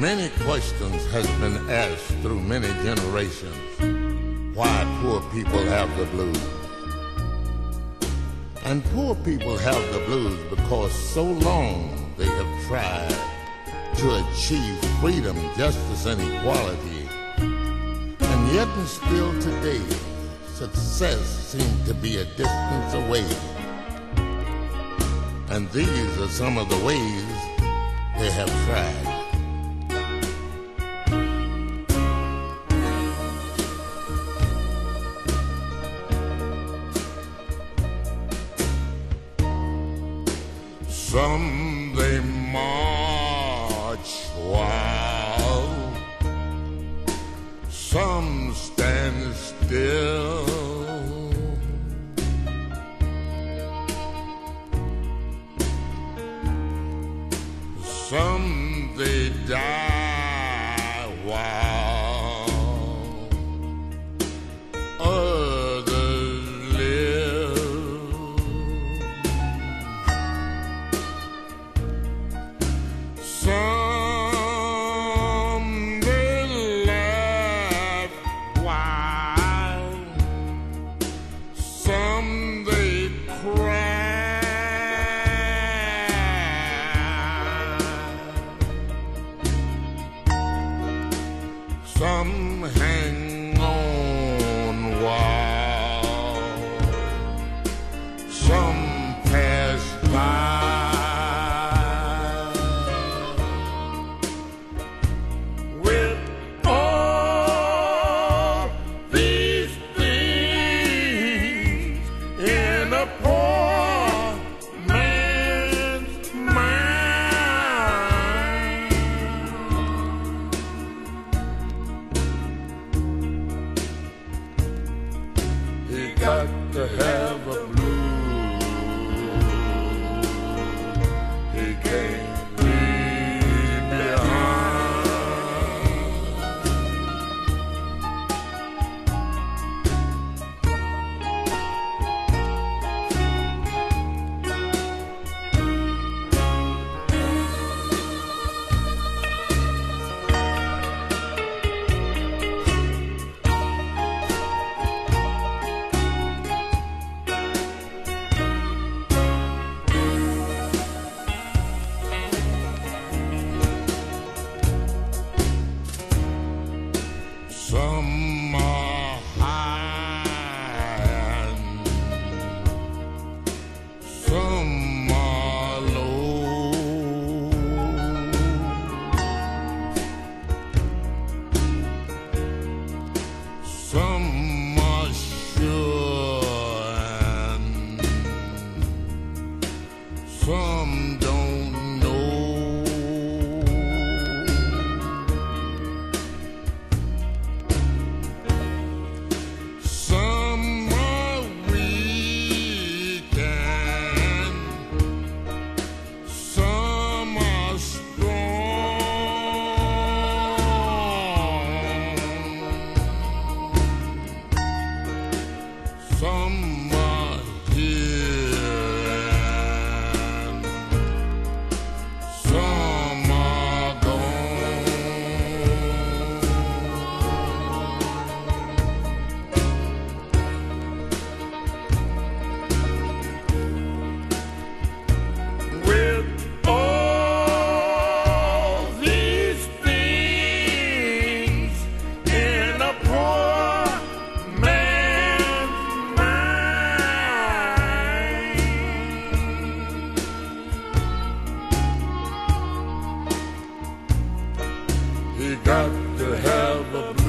Many questions has been asked through many generations why poor people have the blues. And poor people have the blues because so long they have tried to achieve freedom, justice, and equality. And yet and still today, success seems to be a distance away. And these are some of the ways they have tried. Some they march while some stand still. Some Some got to have Some are high and some are low. Some are sure and some don't He got to have a